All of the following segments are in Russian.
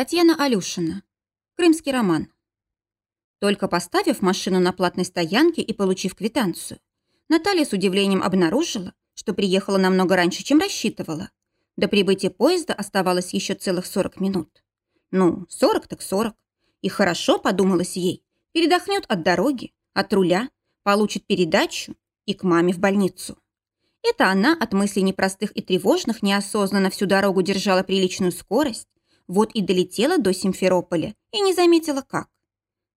Татьяна Алюшина. Крымский роман. Только поставив машину на платной стоянке и получив квитанцию, Наталья с удивлением обнаружила, что приехала намного раньше, чем рассчитывала. До прибытия поезда оставалось еще целых 40 минут. Ну, 40 так 40. И хорошо, подумалось ей, передохнет от дороги, от руля, получит передачу и к маме в больницу. Это она от мыслей непростых и тревожных неосознанно всю дорогу держала приличную скорость, вот и долетела до Симферополя и не заметила как.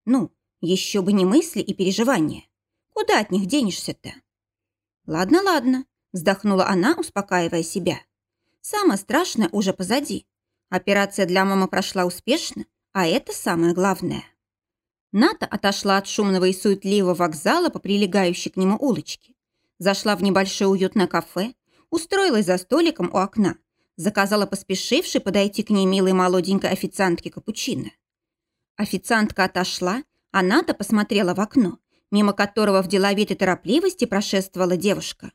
Ну, еще бы не мысли и переживания. Куда от них денешься-то? Ладно, ладно, вздохнула она, успокаивая себя. Самое страшное уже позади. Операция для мамы прошла успешно, а это самое главное. Ната отошла от шумного и суетливого вокзала по прилегающей к нему улочке. Зашла в небольшое уютное кафе, устроилась за столиком у окна заказала поспешившей подойти к ней милой молоденькой официантке капучино. Официантка отошла, а Ната посмотрела в окно, мимо которого в деловитой торопливости прошествовала девушка.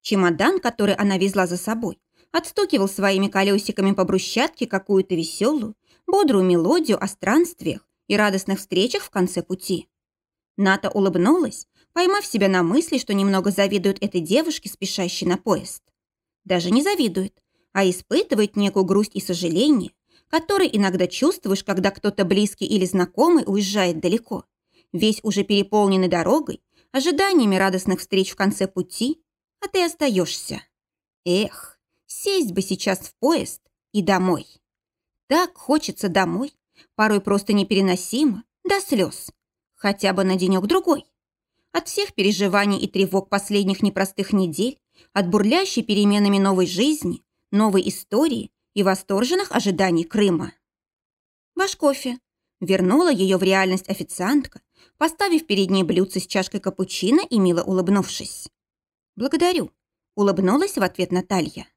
Чемодан, который она везла за собой, отстукивал своими колесиками по брусчатке какую-то веселую, бодрую мелодию о странствиях и радостных встречах в конце пути. Ната улыбнулась, поймав себя на мысли, что немного завидует этой девушке, спешащей на поезд. Даже не завидует, а испытывает некую грусть и сожаление, которые иногда чувствуешь, когда кто-то близкий или знакомый уезжает далеко, весь уже переполненный дорогой, ожиданиями радостных встреч в конце пути, а ты остаешься. Эх, сесть бы сейчас в поезд и домой. Так хочется домой, порой просто непереносимо, до слез, хотя бы на денек-другой. От всех переживаний и тревог последних непростых недель, от бурлящей переменами новой жизни, новой истории и восторженных ожиданий Крыма. «Ваш кофе», – вернула ее в реальность официантка, поставив перед ней блюдце с чашкой капучино и мило улыбнувшись. «Благодарю», – улыбнулась в ответ Наталья.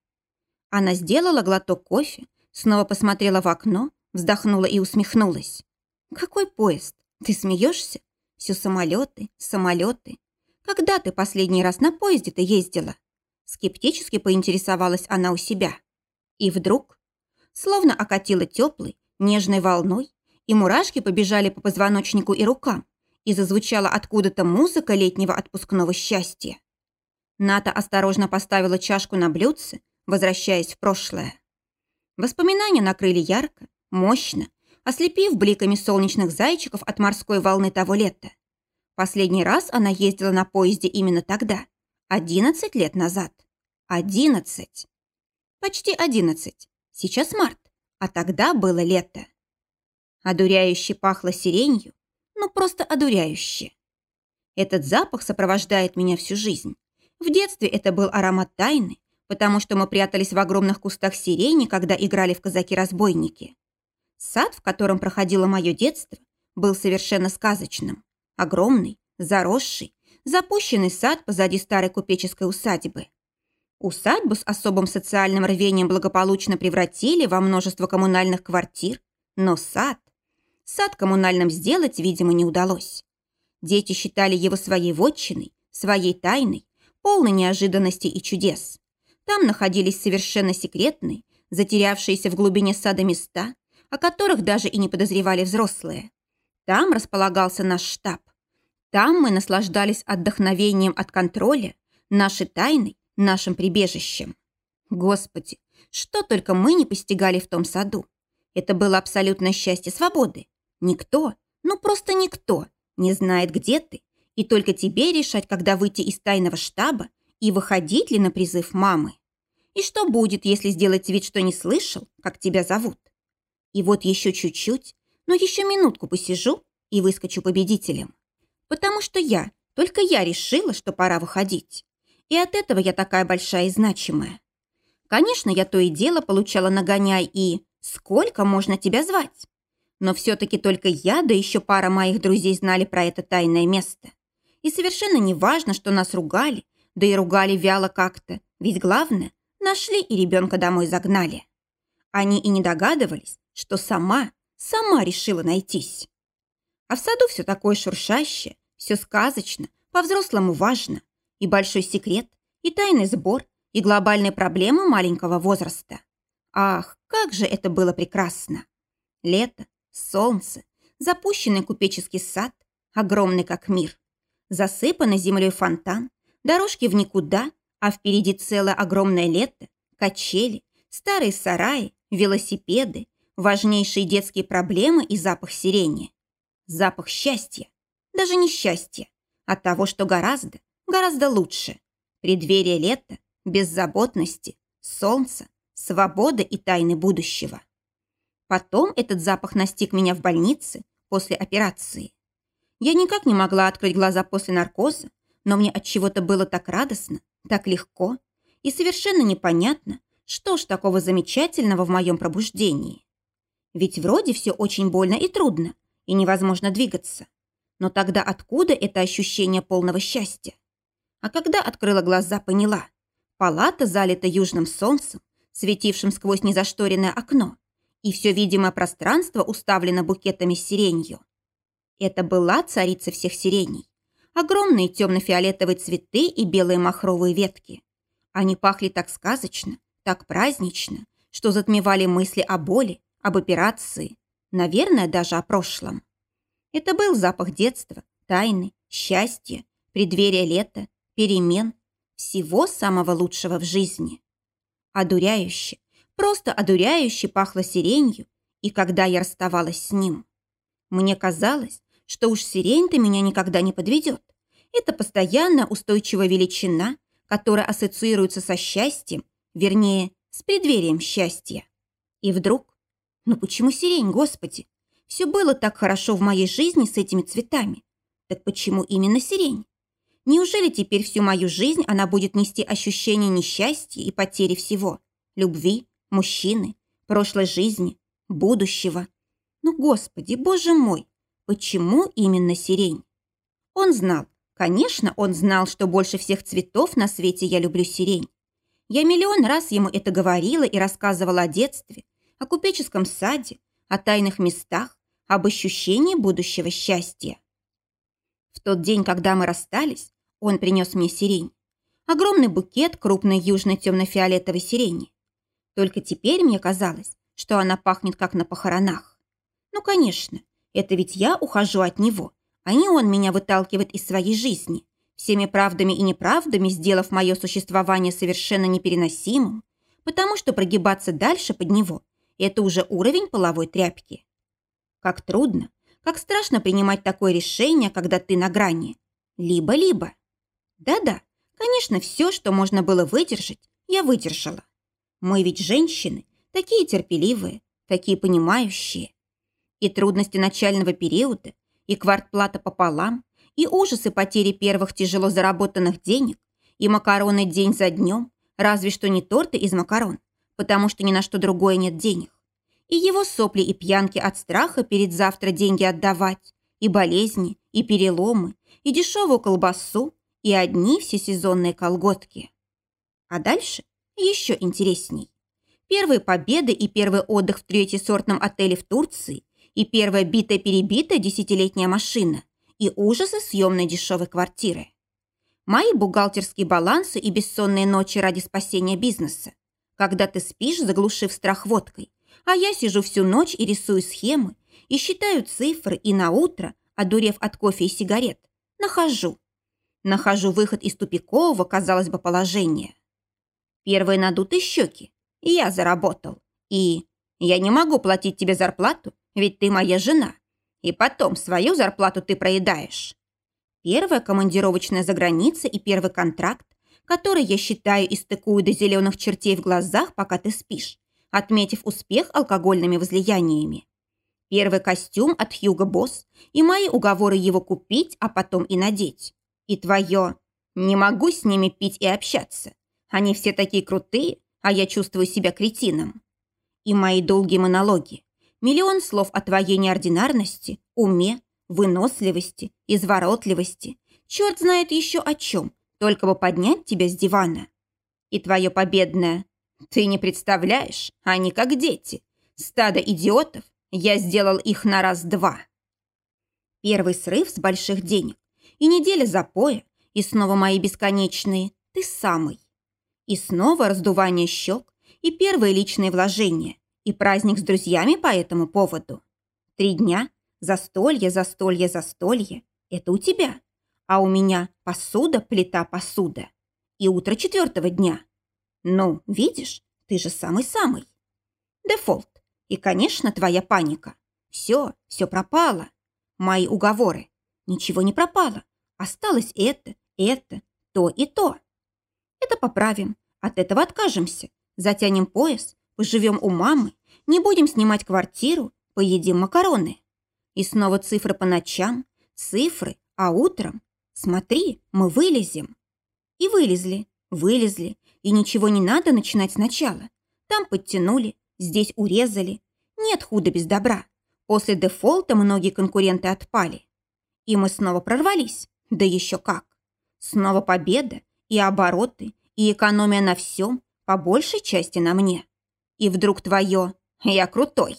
Она сделала глоток кофе, снова посмотрела в окно, вздохнула и усмехнулась. «Какой поезд? Ты смеешься? Все самолеты, самолеты. Когда ты последний раз на поезде-то ездила?» Скептически поинтересовалась она у себя. И вдруг, словно окатила теплой, нежной волной, и мурашки побежали по позвоночнику и рукам, и зазвучала откуда-то музыка летнего отпускного счастья. Ната осторожно поставила чашку на блюдце, возвращаясь в прошлое. Воспоминания накрыли ярко, мощно, ослепив бликами солнечных зайчиков от морской волны того лета. Последний раз она ездила на поезде именно тогда, Одиннадцать лет назад. Одиннадцать. Почти одиннадцать. Сейчас март, а тогда было лето. Одуряюще пахло сиренью, ну просто одуряюще. Этот запах сопровождает меня всю жизнь. В детстве это был аромат тайны, потому что мы прятались в огромных кустах сирени, когда играли в казаки-разбойники. Сад, в котором проходило мое детство, был совершенно сказочным. Огромный, заросший, запущенный сад позади старой купеческой усадьбы. Усадьбу с особым социальным рвением благополучно превратили во множество коммунальных квартир, но сад... Сад коммунальным сделать, видимо, не удалось. Дети считали его своей вотчиной, своей тайной, полной неожиданностей и чудес. Там находились совершенно секретные, затерявшиеся в глубине сада места, о которых даже и не подозревали взрослые. Там располагался наш штаб. Там мы наслаждались отдохновением от контроля, нашей тайной, нашим прибежищем. Господи, что только мы не постигали в том саду. Это было абсолютное счастье свободы. Никто, ну просто никто, не знает, где ты, и только тебе решать, когда выйти из тайного штаба и выходить ли на призыв мамы. И что будет, если сделать вид, что не слышал, как тебя зовут? И вот еще чуть-чуть, но еще минутку посижу и выскочу победителем. Потому что я, только я решила, что пора выходить. И от этого я такая большая и значимая. Конечно, я то и дело получала нагоняй и «Сколько можно тебя звать?» Но все-таки только я, да еще пара моих друзей знали про это тайное место. И совершенно не важно, что нас ругали, да и ругали вяло как-то, ведь главное, нашли и ребенка домой загнали. Они и не догадывались, что сама, сама решила найтись. А в саду все такое шуршащее, все сказочно, по-взрослому важно. И большой секрет, и тайный сбор, и глобальные проблемы маленького возраста. Ах, как же это было прекрасно! Лето, солнце, запущенный купеческий сад, огромный как мир. Засыпанный землей фонтан, дорожки в никуда, а впереди целое огромное лето, качели, старые сараи, велосипеды, важнейшие детские проблемы и запах сирени. Запах счастья. Даже не счастья, а того, что гораздо, гораздо лучше. Преддверие лета, беззаботности, солнца, свободы и тайны будущего. Потом этот запах настиг меня в больнице после операции. Я никак не могла открыть глаза после наркоза, но мне от чего-то было так радостно, так легко и совершенно непонятно, что ж такого замечательного в моем пробуждении. Ведь вроде все очень больно и трудно, и невозможно двигаться. Но тогда откуда это ощущение полного счастья? А когда открыла глаза, поняла. Палата залита южным солнцем, светившим сквозь незашторенное окно, и все видимое пространство уставлено букетами с сиренью. Это была царица всех сиреней. Огромные темно-фиолетовые цветы и белые махровые ветки. Они пахли так сказочно, так празднично, что затмевали мысли о боли, об операции, наверное, даже о прошлом. Это был запах детства, тайны, счастья, преддверия лета, перемен, всего самого лучшего в жизни. Одуряюще, просто одуряюще пахло сиренью, и когда я расставалась с ним. Мне казалось, что уж сирень-то меня никогда не подведет. Это постоянная устойчивая величина, которая ассоциируется со счастьем, вернее, с преддверием счастья. И вдруг, ну почему сирень, господи? Все было так хорошо в моей жизни с этими цветами. Так почему именно сирень? Неужели теперь всю мою жизнь она будет нести ощущение несчастья и потери всего? Любви, мужчины, прошлой жизни, будущего? Ну, Господи, Боже мой, почему именно сирень? Он знал, конечно, он знал, что больше всех цветов на свете я люблю сирень. Я миллион раз ему это говорила и рассказывала о детстве, о купеческом саде, о тайных местах, об ощущении будущего счастья. В тот день, когда мы расстались, он принес мне сирень. Огромный букет крупной южной темно-фиолетовой сирени. Только теперь мне казалось, что она пахнет как на похоронах. Ну, конечно, это ведь я ухожу от него, а не он меня выталкивает из своей жизни, всеми правдами и неправдами сделав мое существование совершенно непереносимым, потому что прогибаться дальше под него – это уже уровень половой тряпки. Как трудно, как страшно принимать такое решение, когда ты на грани. Либо-либо. Да-да, конечно, все, что можно было выдержать, я выдержала. Мы ведь женщины, такие терпеливые, такие понимающие. И трудности начального периода, и квартплата пополам, и ужасы потери первых тяжело заработанных денег, и макароны день за днем, разве что не торты из макарон, потому что ни на что другое нет денег. И его сопли и пьянки от страха перед завтра деньги отдавать, и болезни, и переломы, и дешевую колбасу, и одни всесезонные колготки. А дальше еще интересней. Первые победы и первый отдых в третьесортном отеле в Турции, и первая битая-перебитая десятилетняя машина, и ужасы съемной дешевой квартиры. Мои бухгалтерские балансы и бессонные ночи ради спасения бизнеса. Когда ты спишь, заглушив страх водкой, а я сижу всю ночь и рисую схемы, и считаю цифры, и на утро, одурев от кофе и сигарет, нахожу, Нахожу выход из тупикового, казалось бы, положения. Первые надутые щеки. Я заработал. И я не могу платить тебе зарплату, ведь ты моя жена. И потом свою зарплату ты проедаешь. Первая командировочная за границей и первый контракт, который я считаю и стыкую до зеленых чертей в глазах, пока ты спишь, отметив успех алкогольными возлияниями. Первый костюм от Хьюго Босс и мои уговоры его купить, а потом и надеть. И твое. Не могу с ними пить и общаться. Они все такие крутые, а я чувствую себя кретином. И мои долгие монологи. Миллион слов о твоей неординарности, уме, выносливости, изворотливости. Черт знает еще о чем, только бы поднять тебя с дивана. И твое победное. Ты не представляешь, они как дети. Стадо идиотов, я сделал их на раз-два. Первый срыв с больших денег и неделя запоя, и снова мои бесконечные «ты самый». И снова раздувание щек, и первые личные вложения, И праздник с друзьями по этому поводу. Три дня, застолье, застолье, застолье. Это у тебя. А у меня посуда, плита, посуда. И утро четвертого дня. Ну, видишь, ты же самый-самый. Дефолт. И, конечно, твоя паника. Все, все пропало. Мои уговоры. Ничего не пропало. Осталось это, это, то и то. Это поправим. От этого откажемся. Затянем пояс, поживем у мамы, не будем снимать квартиру, поедим макароны. И снова цифры по ночам, цифры, а утром, смотри, мы вылезем. И вылезли, вылезли, и ничего не надо начинать сначала. Там подтянули, здесь урезали. Нет худа без добра. После дефолта многие конкуренты отпали. И мы снова прорвались. Да еще как. Снова победа, и обороты, и экономия на всем, по большей части на мне. И вдруг твое «я крутой».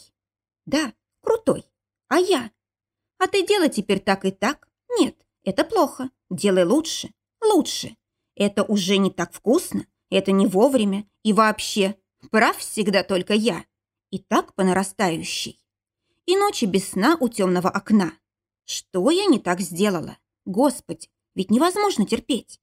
Да, крутой. А я? А ты делай теперь так и так? Нет, это плохо. Делай лучше, лучше. Это уже не так вкусно, это не вовремя и вообще прав всегда только я. И так по нарастающей. И ночи без сна у темного окна. Что я не так сделала? Господи, ведь невозможно терпеть.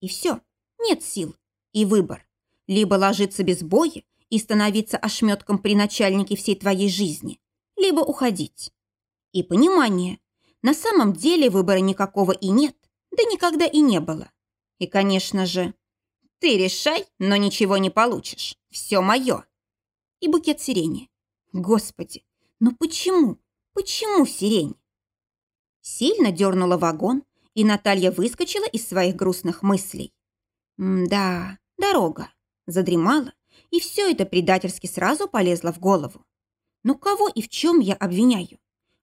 И все, нет сил. И выбор. Либо ложиться без боя и становиться ошметком при начальнике всей твоей жизни, либо уходить. И понимание. На самом деле выбора никакого и нет, да никогда и не было. И, конечно же, ты решай, но ничего не получишь. Все мое. И букет сирени. Господи, ну почему? Почему сирень? Сильно дернула вагон, и Наталья выскочила из своих грустных мыслей. да, дорога. Задремала, и все это предательски сразу полезло в голову. Ну кого и в чем я обвиняю?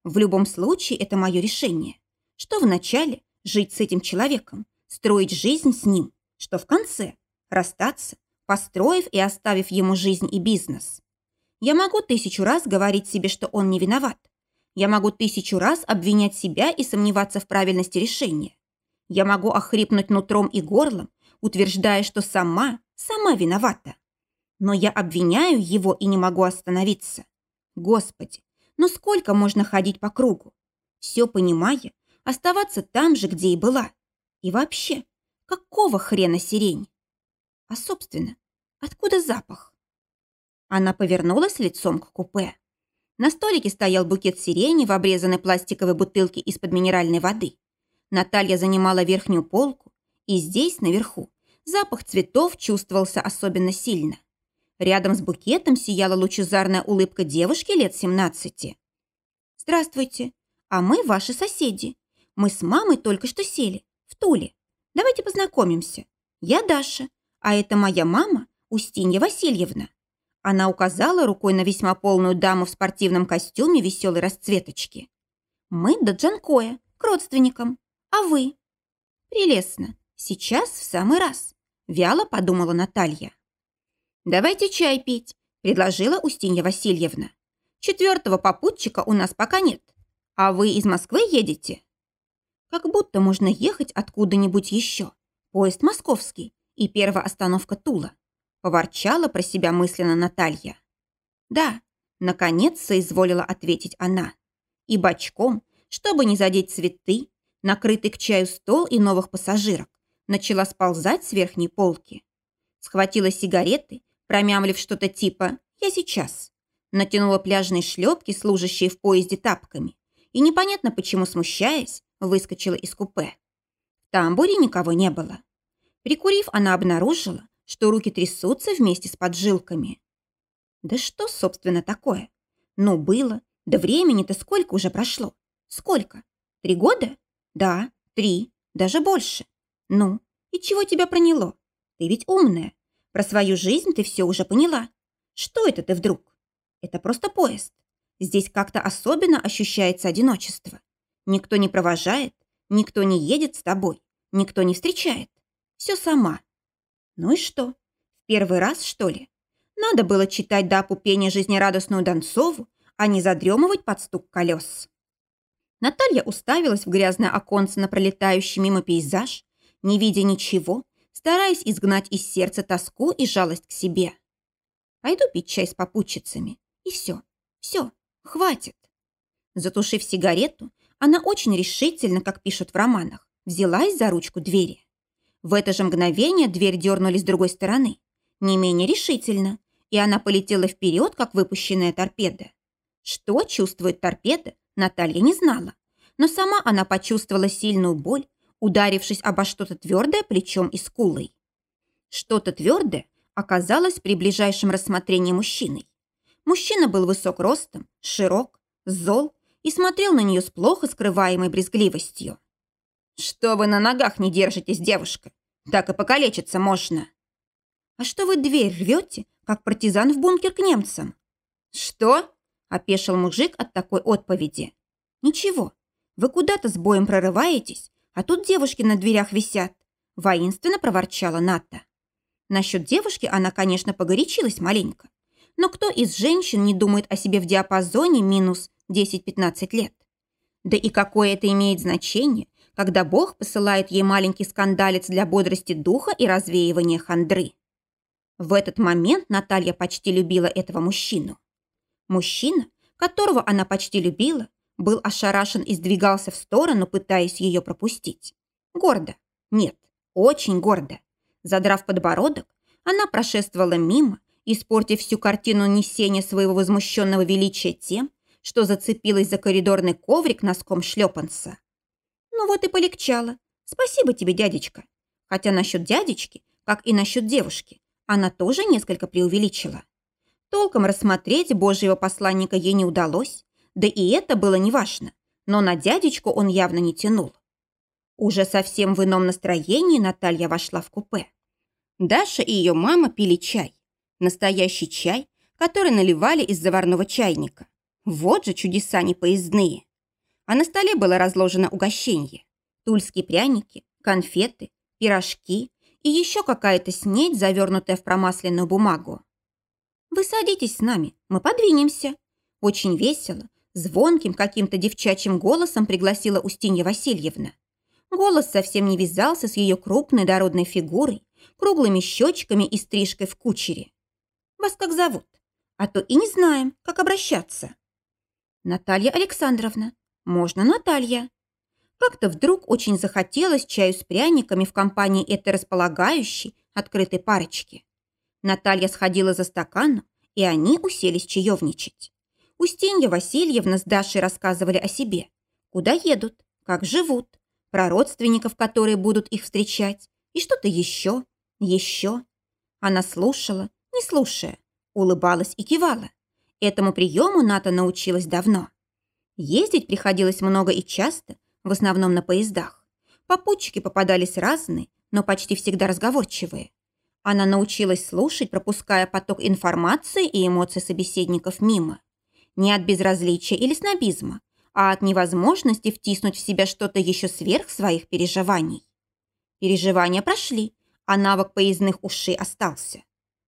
В любом случае это мое решение. Что вначале жить с этим человеком, строить жизнь с ним, что в конце расстаться, построив и оставив ему жизнь и бизнес. Я могу тысячу раз говорить себе, что он не виноват. Я могу тысячу раз обвинять себя и сомневаться в правильности решения. Я могу охрипнуть нутром и горлом, утверждая, что сама, сама виновата. Но я обвиняю его и не могу остановиться. Господи, ну сколько можно ходить по кругу? Все понимая, оставаться там же, где и была. И вообще, какого хрена сирень? А, собственно, откуда запах? Она повернулась лицом к купе. На столике стоял букет сирени в обрезанной пластиковой бутылке из-под минеральной воды. Наталья занимала верхнюю полку, и здесь, наверху, запах цветов чувствовался особенно сильно. Рядом с букетом сияла лучезарная улыбка девушки лет 17. «Здравствуйте, а мы ваши соседи. Мы с мамой только что сели, в Туле. Давайте познакомимся. Я Даша, а это моя мама Устинья Васильевна. Она указала рукой на весьма полную даму в спортивном костюме веселой расцветочки. «Мы до Джанкоя, к родственникам. А вы?» «Прелестно. Сейчас в самый раз», – вяло подумала Наталья. «Давайте чай пить», – предложила Устинья Васильевна. «Четвертого попутчика у нас пока нет. А вы из Москвы едете?» «Как будто можно ехать откуда-нибудь еще. Поезд московский и первая остановка Тула. Поворчала про себя мысленно Наталья. «Да», — наконец соизволила ответить она. И бочком, чтобы не задеть цветы, накрытый к чаю стол и новых пассажирок, начала сползать с верхней полки. Схватила сигареты, промямлив что-то типа «я сейчас». Натянула пляжные шлепки, служащие в поезде тапками, и, непонятно почему смущаясь, выскочила из купе. В тамбуре никого не было. Прикурив, она обнаружила, что руки трясутся вместе с поджилками. Да что, собственно, такое? Ну, было. Да времени-то сколько уже прошло? Сколько? Три года? Да, три, даже больше. Ну, и чего тебя проняло? Ты ведь умная. Про свою жизнь ты все уже поняла. Что это ты вдруг? Это просто поезд. Здесь как-то особенно ощущается одиночество. Никто не провожает, никто не едет с тобой, никто не встречает. Все сама. Ну и что? В первый раз, что ли? Надо было читать до опупения жизнерадостную Донцову, а не задремывать под стук колес. Наталья уставилась в грязное оконце на пролетающий мимо пейзаж, не видя ничего, стараясь изгнать из сердца тоску и жалость к себе. Пойду пить чай с попутчицами. И все, все, хватит. Затушив сигарету, она очень решительно, как пишут в романах, взялась за ручку двери. В это же мгновение дверь дернули с другой стороны, не менее решительно, и она полетела вперед, как выпущенная торпеда. Что чувствует торпеда, Наталья не знала, но сама она почувствовала сильную боль, ударившись обо что-то твердое плечом и скулой. Что-то твердое оказалось при ближайшем рассмотрении мужчиной. Мужчина был высок ростом, широк, зол и смотрел на нее с плохо скрываемой брезгливостью. «Что вы на ногах не держитесь, девушка? Так и покалечиться можно!» «А что вы дверь рвете, как партизан в бункер к немцам?» «Что?» – опешил мужик от такой отповеди. «Ничего, вы куда-то с боем прорываетесь, а тут девушки на дверях висят», – воинственно проворчала Ната. Насчет девушки она, конечно, погорячилась маленько. Но кто из женщин не думает о себе в диапазоне минус 10-15 лет? Да и какое это имеет значение, когда Бог посылает ей маленький скандалец для бодрости духа и развеивания хандры? В этот момент Наталья почти любила этого мужчину. Мужчина, которого она почти любила, был ошарашен и сдвигался в сторону, пытаясь ее пропустить. Гордо. Нет, очень гордо. Задрав подбородок, она прошествовала мимо, испортив всю картину несения своего возмущенного величия тем, что зацепилась за коридорный коврик носком шлепанца. Ну вот и полегчало. Спасибо тебе, дядечка. Хотя насчет дядечки, как и насчет девушки, она тоже несколько преувеличила. Толком рассмотреть божьего посланника ей не удалось, да и это было неважно, но на дядечку он явно не тянул. Уже совсем в ином настроении Наталья вошла в купе. Даша и ее мама пили чай. Настоящий чай, который наливали из заварного чайника. Вот же чудеса непоездные. А на столе было разложено угощение. Тульские пряники, конфеты, пирожки, и еще какая-то снедь, завернутая в промасленную бумагу. «Вы садитесь с нами, мы подвинемся». Очень весело, звонким каким-то девчачьим голосом пригласила Устинья Васильевна. Голос совсем не вязался с ее крупной дородной фигурой, круглыми щечками и стрижкой в кучере. «Вас как зовут? А то и не знаем, как обращаться». «Наталья Александровна. Можно Наталья?» Как-то вдруг очень захотелось чаю с пряниками в компании этой располагающей, открытой парочки. Наталья сходила за стаканом, и они уселись чаевничать. Устинья Васильевна с Дашей рассказывали о себе. Куда едут, как живут, про родственников, которые будут их встречать, и что-то еще, еще. Она слушала, не слушая, улыбалась и кивала. Этому приему Ната научилась давно. Ездить приходилось много и часто, в основном на поездах. Попутчики попадались разные, но почти всегда разговорчивые. Она научилась слушать, пропуская поток информации и эмоций собеседников мимо. Не от безразличия или снобизма, а от невозможности втиснуть в себя что-то еще сверх своих переживаний. Переживания прошли, а навык поездных ушей остался.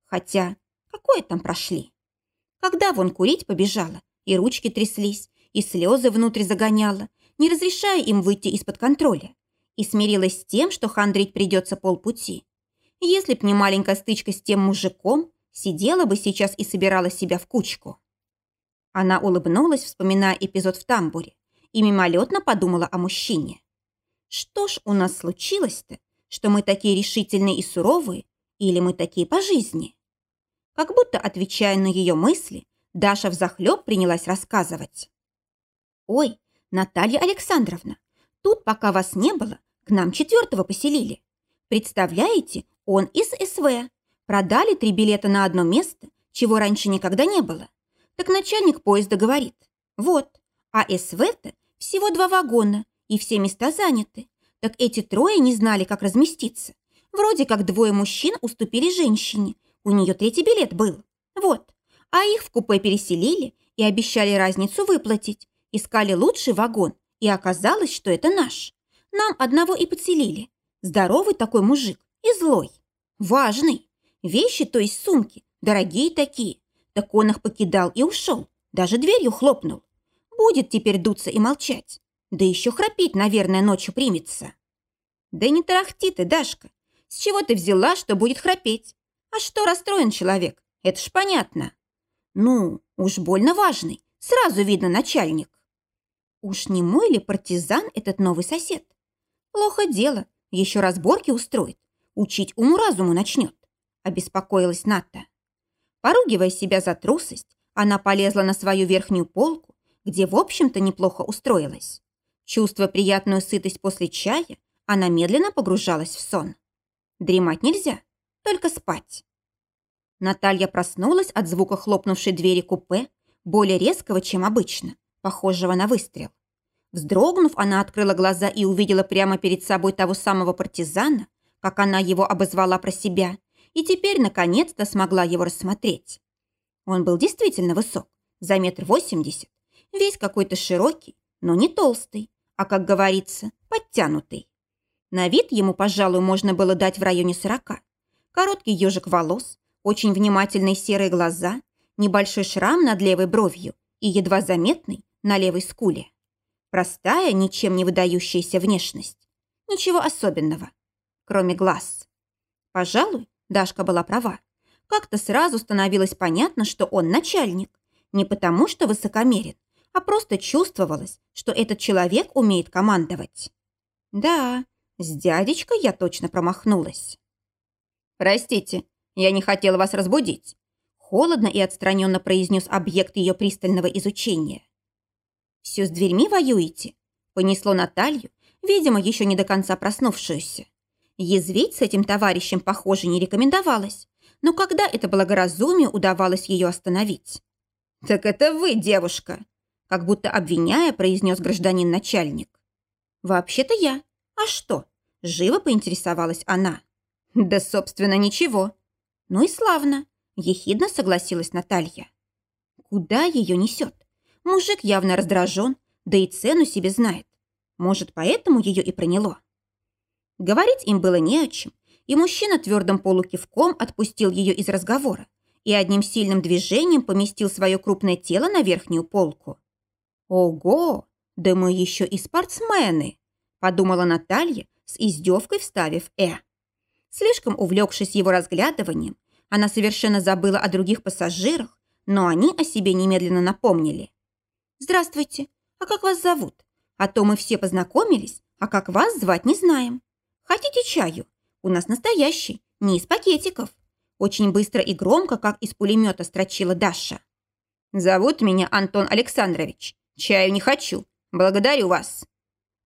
Хотя, какое там прошли? Когда вон курить побежала, и ручки тряслись, и слезы внутрь загоняла, не разрешая им выйти из-под контроля, и смирилась с тем, что хандрить придется полпути. Если б не маленькая стычка с тем мужиком, сидела бы сейчас и собирала себя в кучку. Она улыбнулась, вспоминая эпизод в тамбуре, и мимолетно подумала о мужчине. Что ж у нас случилось-то, что мы такие решительные и суровые, или мы такие по жизни? Как будто, отвечая на ее мысли, Даша взахлеб принялась рассказывать. «Ой, Наталья Александровна, тут, пока вас не было, к нам четвертого поселили. Представляете, он из СВ. Продали три билета на одно место, чего раньше никогда не было. Так начальник поезда говорит, вот, а СВ-то всего два вагона, и все места заняты. Так эти трое не знали, как разместиться. Вроде как двое мужчин уступили женщине, у нее третий билет был. Вот, а их в купе переселили и обещали разницу выплатить, Искали лучший вагон, и оказалось, что это наш. Нам одного и подселили. Здоровый такой мужик и злой. Важный. Вещи, то есть сумки, дорогие такие. Так он их покидал и ушел. Даже дверью хлопнул. Будет теперь дуться и молчать. Да еще храпеть, наверное, ночью примется. Да не тарахти ты, Дашка. С чего ты взяла, что будет храпеть? А что расстроен человек? Это ж понятно. Ну, Уж больно важный, сразу видно начальник. Уж не мой ли партизан этот новый сосед? Плохо дело, еще разборки устроит, учить уму-разуму начнет, обеспокоилась Ната. Поругивая себя за трусость, она полезла на свою верхнюю полку, где, в общем-то, неплохо устроилась. Чувствуя приятную сытость после чая, она медленно погружалась в сон. Дремать нельзя, только спать. Наталья проснулась от звука хлопнувшей двери купе, более резкого, чем обычно, похожего на выстрел. Вздрогнув, она открыла глаза и увидела прямо перед собой того самого партизана, как она его обозвала про себя, и теперь, наконец-то, смогла его рассмотреть. Он был действительно высок, за метр восемьдесят, весь какой-то широкий, но не толстый, а, как говорится, подтянутый. На вид ему, пожалуй, можно было дать в районе сорока. Короткий ежик волос, очень внимательные серые глаза, небольшой шрам над левой бровью и едва заметный на левой скуле. Простая, ничем не выдающаяся внешность. Ничего особенного, кроме глаз. Пожалуй, Дашка была права. Как-то сразу становилось понятно, что он начальник. Не потому, что высокомерен, а просто чувствовалось, что этот человек умеет командовать. Да, с дядечкой я точно промахнулась. «Простите, я не хотела вас разбудить», – холодно и отстраненно произнес объект ее пристального изучения. «Все с дверьми воюете?» – понесло Наталью, видимо, еще не до конца проснувшуюся. Язвить с этим товарищем, похоже, не рекомендовалось, но когда это благоразумие удавалось ее остановить? «Так это вы, девушка!» – как будто обвиняя, произнес гражданин-начальник. «Вообще-то я. А что?» – живо поинтересовалась она. «Да, собственно, ничего. «Ну и славно», – ехидно согласилась Наталья. «Куда ее несет? Мужик явно раздражен, да и цену себе знает. Может, поэтому ее и проняло?» Говорить им было не о чем, и мужчина твердым полукивком отпустил ее из разговора и одним сильным движением поместил свое крупное тело на верхнюю полку. «Ого! Да мы еще и спортсмены!» – подумала Наталья, с издевкой вставив «э». Слишком увлекшись его разглядыванием, она совершенно забыла о других пассажирах, но они о себе немедленно напомнили. «Здравствуйте, а как вас зовут? А то мы все познакомились, а как вас звать не знаем. Хотите чаю? У нас настоящий, не из пакетиков». Очень быстро и громко, как из пулемета, строчила Даша. «Зовут меня Антон Александрович. Чаю не хочу. Благодарю вас».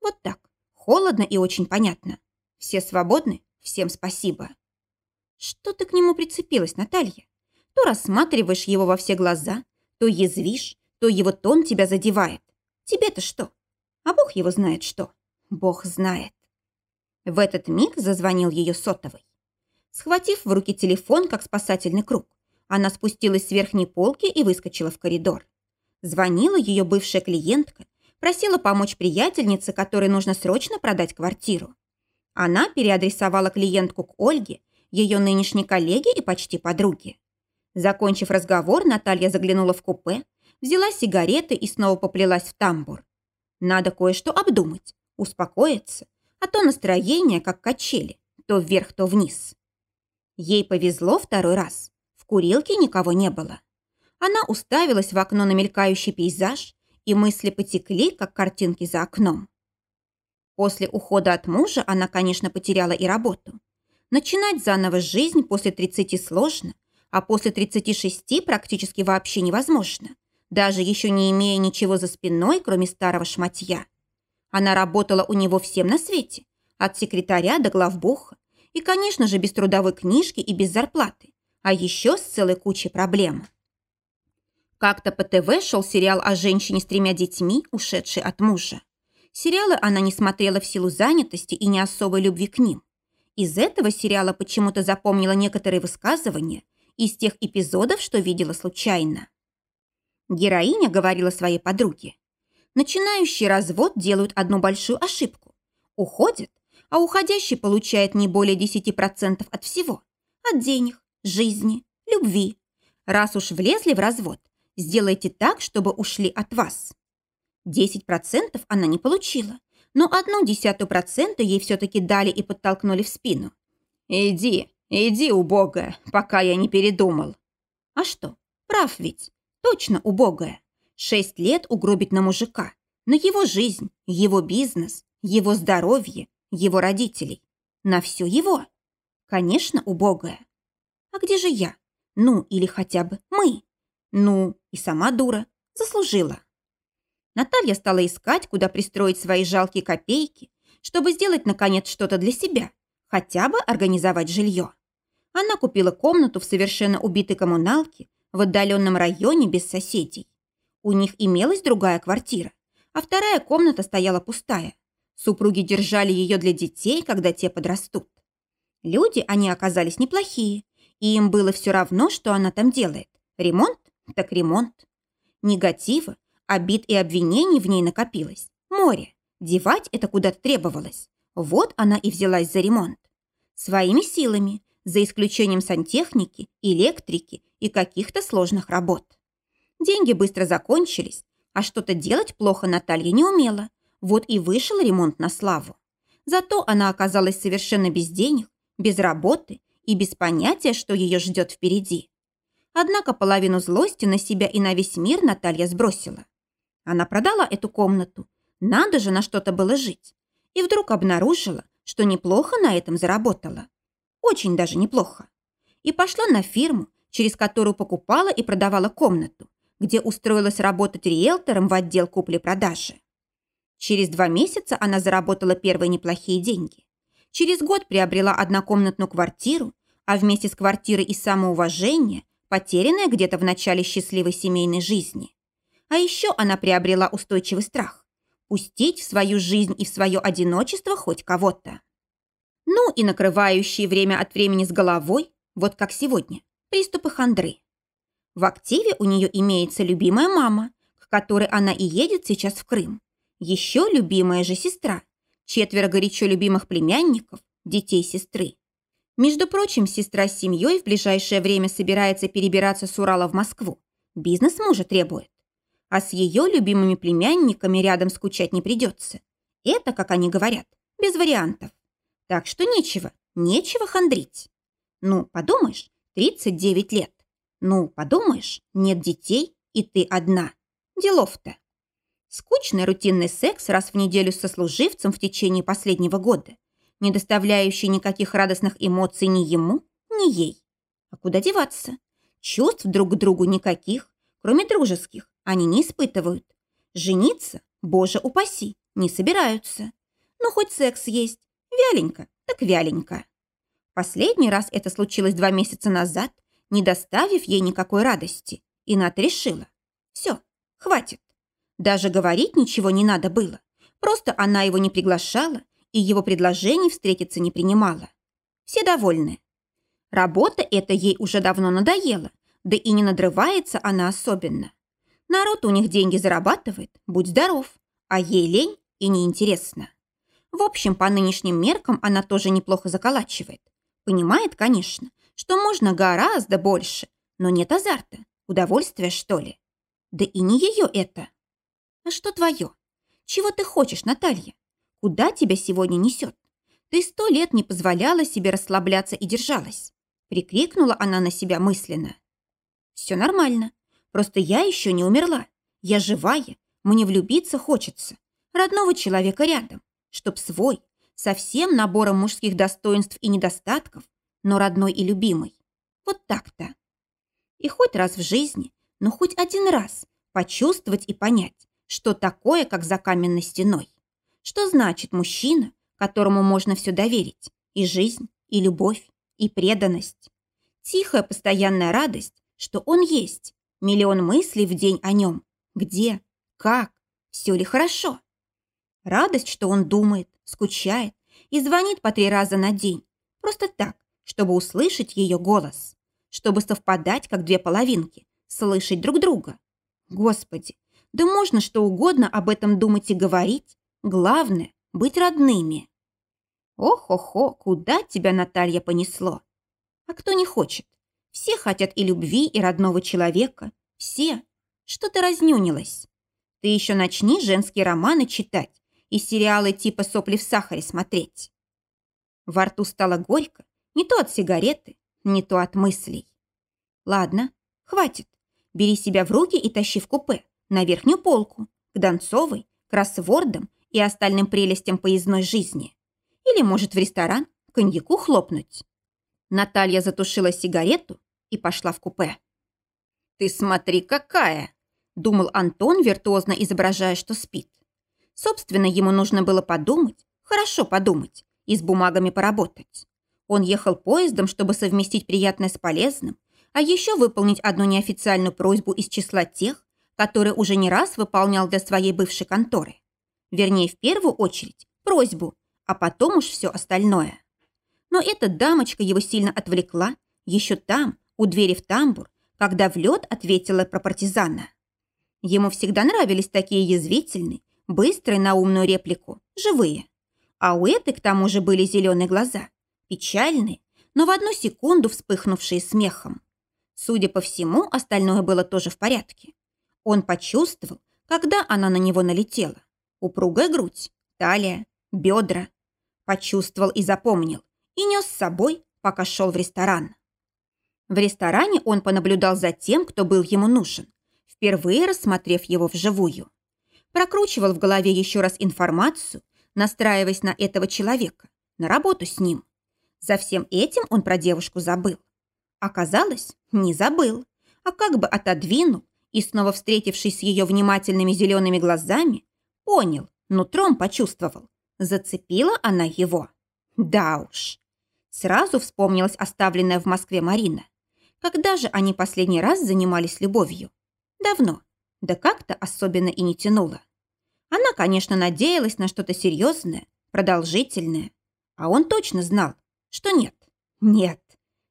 Вот так. Холодно и очень понятно. Все свободны? Всем спасибо. Что ты к нему прицепилась, Наталья? То рассматриваешь его во все глаза, то язвишь, то его тон тебя задевает. Тебе-то что? А Бог его знает что. Бог знает. В этот миг зазвонил ее сотовый. Схватив в руки телефон, как спасательный круг, она спустилась с верхней полки и выскочила в коридор. Звонила ее бывшая клиентка, просила помочь приятельнице, которой нужно срочно продать квартиру. Она переадресовала клиентку к Ольге, ее нынешней коллеге и почти подруге. Закончив разговор, Наталья заглянула в купе, взяла сигареты и снова поплелась в тамбур. Надо кое-что обдумать, успокоиться, а то настроение, как качели, то вверх, то вниз. Ей повезло второй раз. В курилке никого не было. Она уставилась в окно на мелькающий пейзаж, и мысли потекли, как картинки за окном. После ухода от мужа она, конечно, потеряла и работу. Начинать заново жизнь после 30 сложно, а после 36 практически вообще невозможно, даже еще не имея ничего за спиной, кроме старого шматья. Она работала у него всем на свете, от секретаря до главбуха, и, конечно же, без трудовой книжки и без зарплаты, а еще с целой кучей проблем. Как-то по ТВ шел сериал о женщине с тремя детьми, ушедшей от мужа. Сериалы она не смотрела в силу занятости и не особой любви к ним. Из этого сериала почему-то запомнила некоторые высказывания из тех эпизодов, что видела случайно. Героиня говорила своей подруге. Начинающий развод делают одну большую ошибку. Уходит, а уходящий получает не более 10% от всего. От денег, жизни, любви. Раз уж влезли в развод, сделайте так, чтобы ушли от вас. 10% она не получила, но одну десятую процента ей все-таки дали и подтолкнули в спину. «Иди, иди, убогая, пока я не передумал». А что, прав ведь. Точно убогая. Шесть лет угробить на мужика. На его жизнь, его бизнес, его здоровье, его родителей. На все его. Конечно, убогая. А где же я? Ну, или хотя бы мы. Ну, и сама дура. Заслужила. Наталья стала искать, куда пристроить свои жалкие копейки, чтобы сделать, наконец, что-то для себя, хотя бы организовать жилье. Она купила комнату в совершенно убитой коммуналке в отдаленном районе без соседей. У них имелась другая квартира, а вторая комната стояла пустая. Супруги держали ее для детей, когда те подрастут. Люди они оказались неплохие, и им было все равно, что она там делает. Ремонт? Так ремонт. Негатива, обид и обвинений в ней накопилось. Море. Девать это куда-то требовалось. Вот она и взялась за ремонт. Своими силами, за исключением сантехники, электрики и каких-то сложных работ. Деньги быстро закончились, а что-то делать плохо Наталья не умела. Вот и вышел ремонт на славу. Зато она оказалась совершенно без денег, без работы и без понятия, что ее ждет впереди. Однако половину злости на себя и на весь мир Наталья сбросила. Она продала эту комнату. Надо же на что-то было жить. И вдруг обнаружила, что неплохо на этом заработала. Очень даже неплохо. И пошла на фирму, через которую покупала и продавала комнату, где устроилась работать риэлтором в отдел купли-продажи. Через два месяца она заработала первые неплохие деньги. Через год приобрела однокомнатную квартиру, а вместе с квартирой и самоуважение, потерянное где-то в начале счастливой семейной жизни. А еще она приобрела устойчивый страх – пустить в свою жизнь и в свое одиночество хоть кого-то. Ну и накрывающие время от времени с головой, вот как сегодня, приступы хандры. В активе у нее имеется любимая мама, к которой она и едет сейчас в Крым. Еще любимая же сестра, четверо горячо любимых племянников, детей сестры. Между прочим, сестра с семьей в ближайшее время собирается перебираться с Урала в Москву. Бизнес мужа требует. А с ее любимыми племянниками рядом скучать не придется. Это, как они говорят, без вариантов. Так что нечего, нечего хандрить. Ну, подумаешь, 39 лет. Ну, подумаешь, нет детей, и ты одна. Делов-то. Скучный рутинный секс раз в неделю со служивцем в течение последнего года, не доставляющий никаких радостных эмоций ни ему, ни ей. А куда деваться? Чувств друг к другу никаких, кроме дружеских, они не испытывают. Жениться, боже упаси, не собираются. Но хоть секс есть, Вяленько, так вяленько. Последний раз это случилось два месяца назад, не доставив ей никакой радости. И Ната решила. Все, хватит. Даже говорить ничего не надо было. Просто она его не приглашала и его предложений встретиться не принимала. Все довольны. Работа эта ей уже давно надоела, да и не надрывается она особенно. Народ у них деньги зарабатывает, будь здоров, а ей лень и неинтересно. В общем, по нынешним меркам она тоже неплохо заколачивает. Понимает, конечно, что можно гораздо больше, но нет азарта, удовольствия, что ли. Да и не ее это. А что твое? Чего ты хочешь, Наталья? Куда тебя сегодня несет? Ты сто лет не позволяла себе расслабляться и держалась. Прикрикнула она на себя мысленно. Все нормально. Просто я еще не умерла. Я живая. Мне влюбиться хочется. Родного человека рядом чтоб свой, со всем набором мужских достоинств и недостатков, но родной и любимый. Вот так-то. И хоть раз в жизни, но хоть один раз почувствовать и понять, что такое, как за каменной стеной. Что значит мужчина, которому можно все доверить, и жизнь, и любовь, и преданность. Тихая постоянная радость, что он есть, миллион мыслей в день о нем. Где? Как? Все ли хорошо? Радость, что он думает, скучает и звонит по три раза на день. Просто так, чтобы услышать ее голос. Чтобы совпадать, как две половинки, слышать друг друга. Господи, да можно что угодно об этом думать и говорить. Главное – быть родными. Ох-охо, куда тебя, Наталья, понесло? А кто не хочет? Все хотят и любви, и родного человека. Все. Что ты разнюнилась? Ты еще начни женские романы читать и сериалы типа «Сопли в сахаре» смотреть. Во рту стало горько, не то от сигареты, не то от мыслей. Ладно, хватит. бери себя в руки и тащи в купе, на верхнюю полку, к Донцовой, кроссвордам и остальным прелестям поездной жизни. Или, может, в ресторан коньяку хлопнуть. Наталья затушила сигарету и пошла в купе. «Ты смотри, какая!» – думал Антон, виртуозно изображая, что спит. Собственно, ему нужно было подумать, хорошо подумать, и с бумагами поработать. Он ехал поездом, чтобы совместить приятное с полезным, а еще выполнить одну неофициальную просьбу из числа тех, которые уже не раз выполнял для своей бывшей конторы. Вернее, в первую очередь, просьбу, а потом уж все остальное. Но эта дамочка его сильно отвлекла, еще там, у двери в тамбур, когда в лед ответила про партизана. Ему всегда нравились такие язвительные, быстрые на умную реплику, живые. А у этой к тому же были зеленые глаза, печальные, но в одну секунду вспыхнувшие смехом. Судя по всему, остальное было тоже в порядке. Он почувствовал, когда она на него налетела. Упругая грудь, талия, бедра. Почувствовал и запомнил и нес с собой, пока шел в ресторан. В ресторане он понаблюдал за тем, кто был ему нужен, впервые рассмотрев его вживую. Прокручивал в голове еще раз информацию, настраиваясь на этого человека, на работу с ним. За всем этим он про девушку забыл. Оказалось, не забыл, а как бы отодвинул и, снова встретившись с ее внимательными зелеными глазами, понял, нутром почувствовал. Зацепила она его. Да уж. Сразу вспомнилась оставленная в Москве Марина. Когда же они последний раз занимались любовью? Давно. Да как-то особенно и не тянуло. Она, конечно, надеялась на что-то серьезное, продолжительное. А он точно знал, что нет. Нет.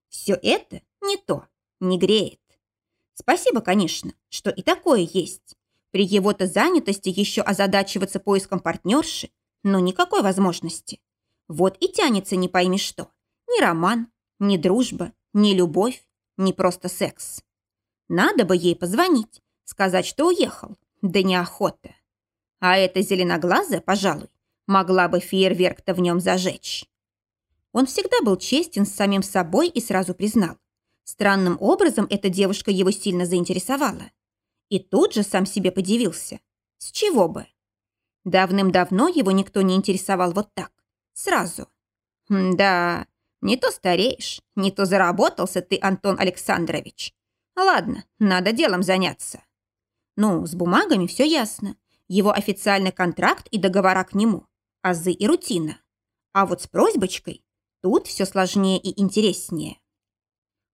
Все это не то, не греет. Спасибо, конечно, что и такое есть. При его-то занятости еще озадачиваться поиском партнерши, но никакой возможности. Вот и тянется не пойми что. Ни роман, ни дружба, ни любовь, ни просто секс. Надо бы ей позвонить, сказать, что уехал. Да неохота. А эта зеленоглазая, пожалуй, могла бы фейерверк-то в нем зажечь. Он всегда был честен с самим собой и сразу признал. Странным образом эта девушка его сильно заинтересовала. И тут же сам себе подивился. С чего бы? Давным-давно его никто не интересовал вот так. Сразу. Да, не то стареешь, не то заработался ты, Антон Александрович. Ладно, надо делом заняться. Ну, с бумагами все ясно. Его официальный контракт и договора к нему. Азы и рутина. А вот с просьбочкой тут все сложнее и интереснее.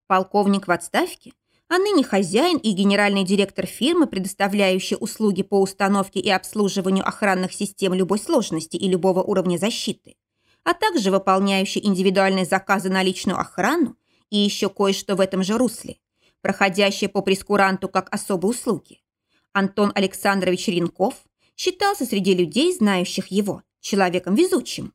Полковник в отставке, а ныне хозяин и генеральный директор фирмы, предоставляющий услуги по установке и обслуживанию охранных систем любой сложности и любого уровня защиты, а также выполняющий индивидуальные заказы на личную охрану и еще кое-что в этом же русле, проходящее по прескуранту как особые услуги. Антон Александрович Ренков считался среди людей, знающих его, человеком везучим.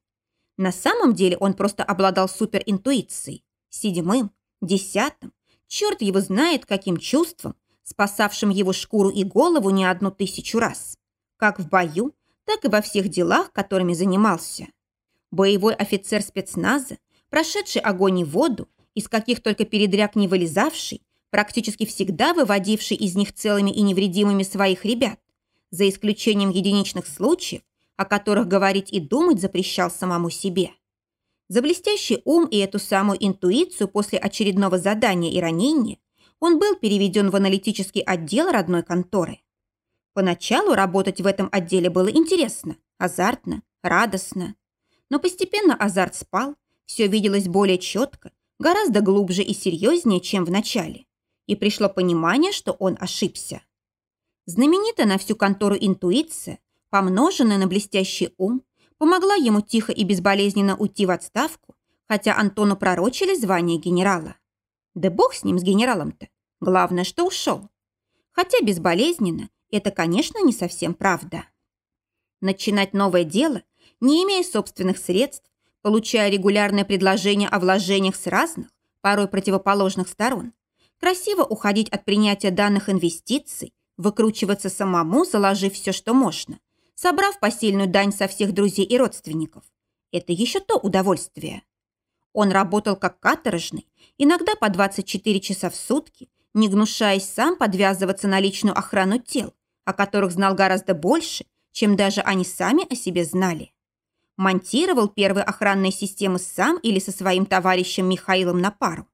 На самом деле он просто обладал суперинтуицией, седьмым, десятым, черт его знает каким чувством, спасавшим его шкуру и голову не одну тысячу раз, как в бою, так и во всех делах, которыми занимался. Боевой офицер спецназа, прошедший огонь и воду, из каких только передряг не вылезавший, практически всегда выводивший из них целыми и невредимыми своих ребят, за исключением единичных случаев, о которых говорить и думать запрещал самому себе. За блестящий ум и эту самую интуицию после очередного задания и ранения он был переведен в аналитический отдел родной конторы. Поначалу работать в этом отделе было интересно, азартно, радостно. Но постепенно азарт спал, все виделось более четко, гораздо глубже и серьезнее, чем в начале. И пришло понимание, что он ошибся. Знаменитая на всю контору интуиция, помноженная на блестящий ум, помогла ему тихо и безболезненно уйти в отставку, хотя Антону пророчили звание генерала. Да бог с ним, с генералом-то. Главное, что ушел. Хотя безболезненно, это, конечно, не совсем правда. Начинать новое дело не имея собственных средств, получая регулярные предложения о вложениях с разных, порой противоположных сторон, красиво уходить от принятия данных инвестиций, выкручиваться самому, заложив все, что можно, собрав посильную дань со всех друзей и родственников. Это еще то удовольствие. Он работал как каторжный, иногда по 24 часа в сутки, не гнушаясь сам подвязываться на личную охрану тел, о которых знал гораздо больше, чем даже они сами о себе знали. Монтировал первые охранные системы сам или со своим товарищем Михаилом на пару.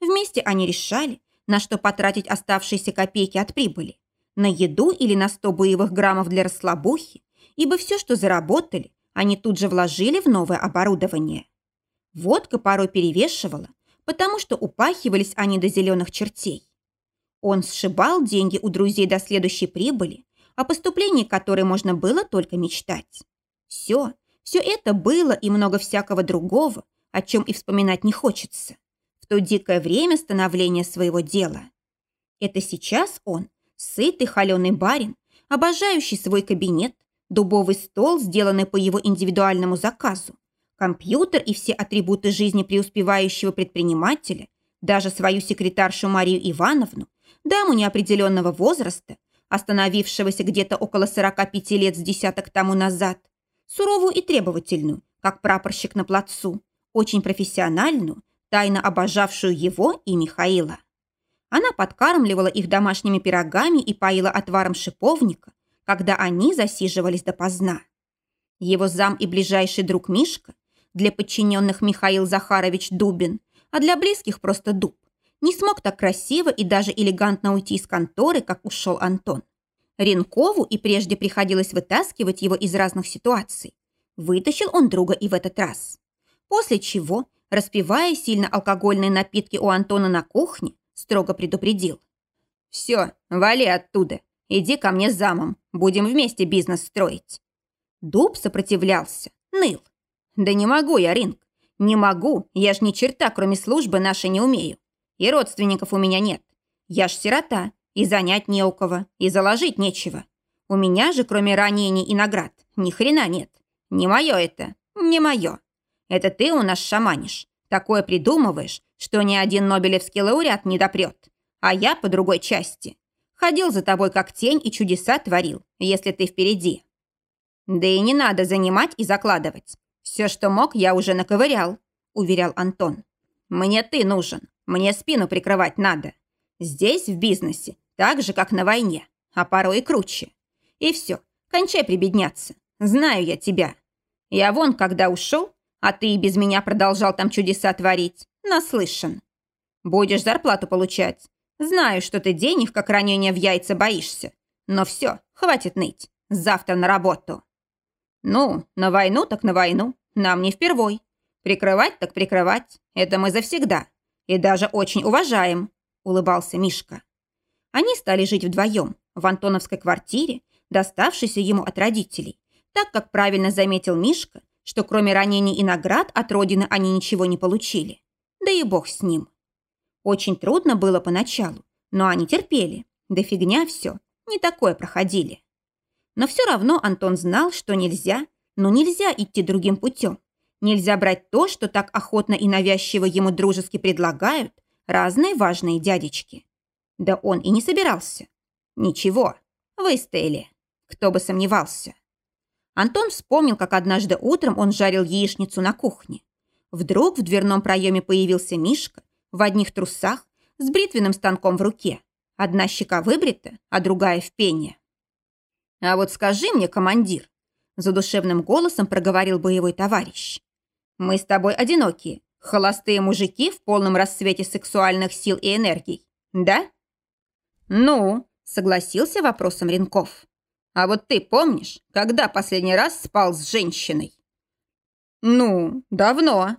Вместе они решали, на что потратить оставшиеся копейки от прибыли. На еду или на 100 боевых граммов для расслабухи, ибо все, что заработали, они тут же вложили в новое оборудование. Водка порой перевешивала, потому что упахивались они до зеленых чертей. Он сшибал деньги у друзей до следующей прибыли, о поступлении которой можно было только мечтать. Все, все это было и много всякого другого, о чем и вспоминать не хочется, в то дикое время становления своего дела. Это сейчас он, сытый холеный барин, обожающий свой кабинет, дубовый стол, сделанный по его индивидуальному заказу, компьютер и все атрибуты жизни преуспевающего предпринимателя, даже свою секретаршу Марию Ивановну, даму неопределенного возраста, остановившегося где-то около 45 лет с десяток тому назад, суровую и требовательную, как прапорщик на плацу, очень профессиональную, тайно обожавшую его и Михаила. Она подкармливала их домашними пирогами и поила отваром шиповника, когда они засиживались допоздна. Его зам и ближайший друг Мишка, для подчиненных Михаил Захарович Дубин, а для близких просто Дуб, не смог так красиво и даже элегантно уйти из конторы, как ушел Антон. Ренкову и прежде приходилось вытаскивать его из разных ситуаций. Вытащил он друга и в этот раз. После чего, распивая сильно алкогольные напитки у Антона на кухне, строго предупредил. «Все, вали оттуда. Иди ко мне замом. Будем вместе бизнес строить». Дуб сопротивлялся, ныл. «Да не могу я, Ринг. Не могу. Я ж ни черта, кроме службы нашей, не умею. И родственников у меня нет. Я ж сирота, и занять не у кого, и заложить нечего. У меня же, кроме ранений и наград, ни хрена нет. Не мое это, не мое. Это ты у нас шаманишь. Такое придумываешь, что ни один Нобелевский лауреат не допрет. А я по другой части. Ходил за тобой как тень и чудеса творил, если ты впереди. Да и не надо занимать и закладывать. Все, что мог, я уже наковырял, уверял Антон. Мне ты нужен. Мне спину прикрывать надо. Здесь, в бизнесе, так же, как на войне, а порой и круче. И все, кончай прибедняться. Знаю я тебя. Я вон, когда ушел, а ты и без меня продолжал там чудеса творить, наслышан. Будешь зарплату получать. Знаю, что ты денег, как ранения в яйца, боишься. Но все, хватит ныть. Завтра на работу. Ну, на войну так на войну. Нам не впервой. Прикрывать так прикрывать. Это мы завсегда и даже очень уважаем», – улыбался Мишка. Они стали жить вдвоем в антоновской квартире, доставшейся ему от родителей, так как правильно заметил Мишка, что кроме ранений и наград от родины они ничего не получили. Да и бог с ним. Очень трудно было поначалу, но они терпели. Да фигня все, не такое проходили. Но все равно Антон знал, что нельзя, но нельзя идти другим путем. Нельзя брать то, что так охотно и навязчиво ему дружески предлагают разные важные дядечки. Да он и не собирался. Ничего, выстояли. Кто бы сомневался. Антон вспомнил, как однажды утром он жарил яичницу на кухне. Вдруг в дверном проеме появился Мишка в одних трусах с бритвенным станком в руке. Одна щека выбрита, а другая в пене. «А вот скажи мне, командир», – задушевным голосом проговорил боевой товарищ. Мы с тобой одинокие, холостые мужики в полном расцвете сексуальных сил и энергий, да? Ну, согласился вопросом Ренков. А вот ты помнишь, когда последний раз спал с женщиной? Ну, давно.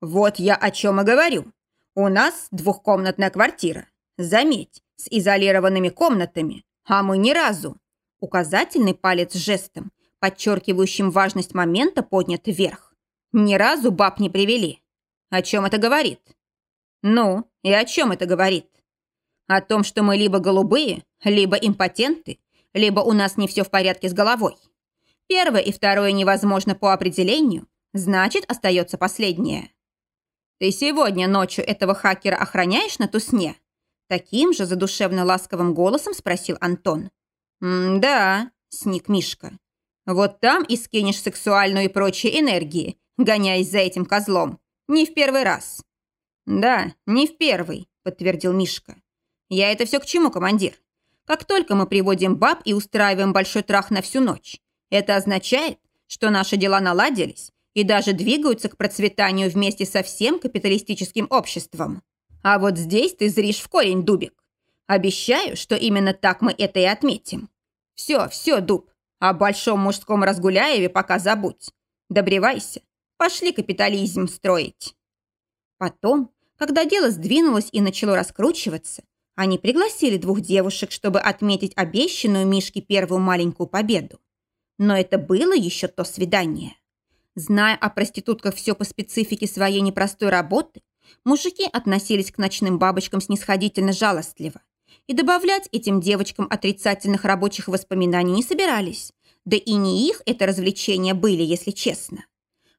Вот я о чем и говорю. У нас двухкомнатная квартира. Заметь, с изолированными комнатами, а мы ни разу. Указательный палец жестом, подчеркивающим важность момента, поднят вверх. Ни разу баб не привели. О чем это говорит? Ну, и о чем это говорит? О том, что мы либо голубые, либо импотенты, либо у нас не все в порядке с головой. Первое и второе невозможно по определению, значит, остается последнее. Ты сегодня ночью этого хакера охраняешь на тусне? Таким же задушевно ласковым голосом спросил Антон. «Да», — сник Мишка. «Вот там и скинешь сексуальную и прочие энергии, гоняясь за этим козлом. Не в первый раз». «Да, не в первый», – подтвердил Мишка. Я это все к чему, командир? Как только мы приводим баб и устраиваем большой трах на всю ночь, это означает, что наши дела наладились и даже двигаются к процветанию вместе со всем капиталистическим обществом. А вот здесь ты зришь в корень, Дубик. Обещаю, что именно так мы это и отметим. Все, все, Дуб, о большом мужском разгуляеве пока забудь. Добревайся, пошли капитализм строить. Потом, когда дело сдвинулось и начало раскручиваться, они пригласили двух девушек, чтобы отметить обещанную Мишке первую маленькую победу. Но это было еще то свидание. Зная о проститутках все по специфике своей непростой работы, мужики относились к ночным бабочкам снисходительно жалостливо и добавлять этим девочкам отрицательных рабочих воспоминаний не собирались. Да и не их это развлечения были, если честно.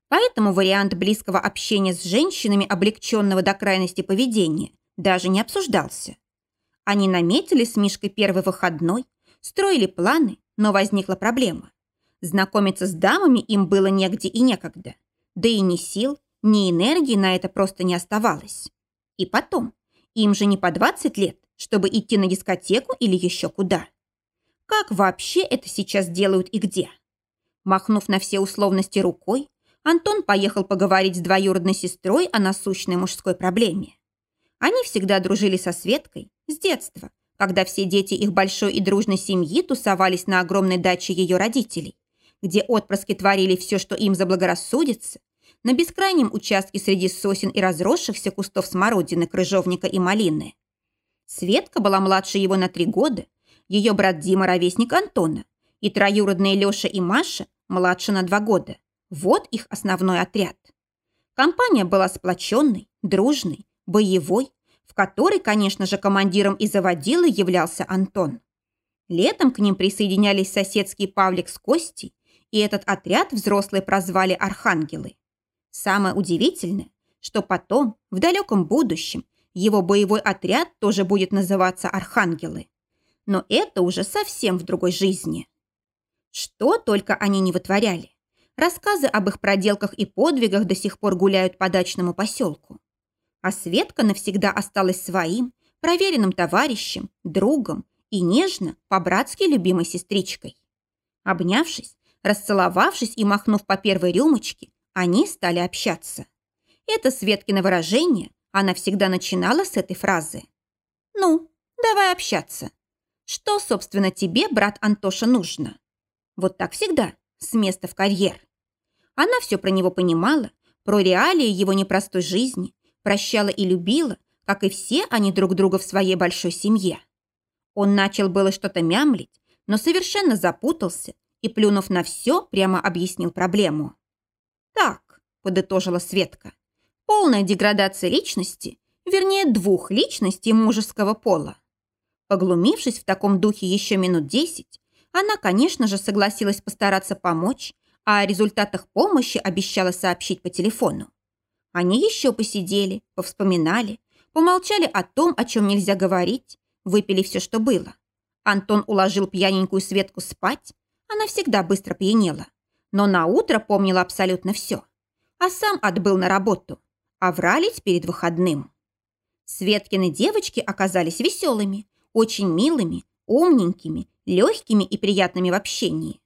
Поэтому вариант близкого общения с женщинами, облегченного до крайности поведения, даже не обсуждался. Они наметили с Мишкой первый выходной, строили планы, но возникла проблема. Знакомиться с дамами им было негде и некогда. Да и ни сил, ни энергии на это просто не оставалось. И потом, им же не по 20 лет, чтобы идти на дискотеку или еще куда. Как вообще это сейчас делают и где? Махнув на все условности рукой, Антон поехал поговорить с двоюродной сестрой о насущной мужской проблеме. Они всегда дружили со Светкой с детства, когда все дети их большой и дружной семьи тусовались на огромной даче ее родителей, где отпрыски творили все, что им заблагорассудится, на бескрайнем участке среди сосен и разросшихся кустов смородины, крыжовника и малины. Светка была младше его на три года, ее брат Дима – ровесник Антона, и троюродные Леша и Маша младше на два года. Вот их основной отряд. Компания была сплоченной, дружной, боевой, в которой, конечно же, командиром и заводилой являлся Антон. Летом к ним присоединялись соседский Павлик с Костей, и этот отряд взрослые прозвали «Архангелы». Самое удивительное, что потом, в далеком будущем, его боевой отряд тоже будет называться «Архангелы». Но это уже совсем в другой жизни. Что только они не вытворяли. Рассказы об их проделках и подвигах до сих пор гуляют по дачному поселку. А Светка навсегда осталась своим, проверенным товарищем, другом и нежно, по-братски любимой сестричкой. Обнявшись, расцеловавшись и махнув по первой рюмочке, они стали общаться. Это Светкино выражение она всегда начинала с этой фразы. «Ну, давай общаться. Что, собственно, тебе, брат Антоша, нужно?» Вот так всегда, с места в карьер. Она все про него понимала, про реалии его непростой жизни, прощала и любила, как и все они друг друга в своей большой семье. Он начал было что-то мямлить, но совершенно запутался и, плюнув на все, прямо объяснил проблему. «Так», – подытожила Светка, – «полная деградация личности, вернее, двух личностей мужеского пола». Поглумившись в таком духе еще минут десять, она, конечно же, согласилась постараться помочь, а о результатах помощи обещала сообщить по телефону. Они еще посидели, повспоминали, помолчали о том, о чем нельзя говорить, выпили все, что было. Антон уложил пьяненькую Светку спать, она всегда быстро пьянела, но на утро помнила абсолютно все. А сам отбыл на работу, а вралить перед выходным. Светкины девочки оказались веселыми, очень милыми, умненькими, легкими и приятными в общении.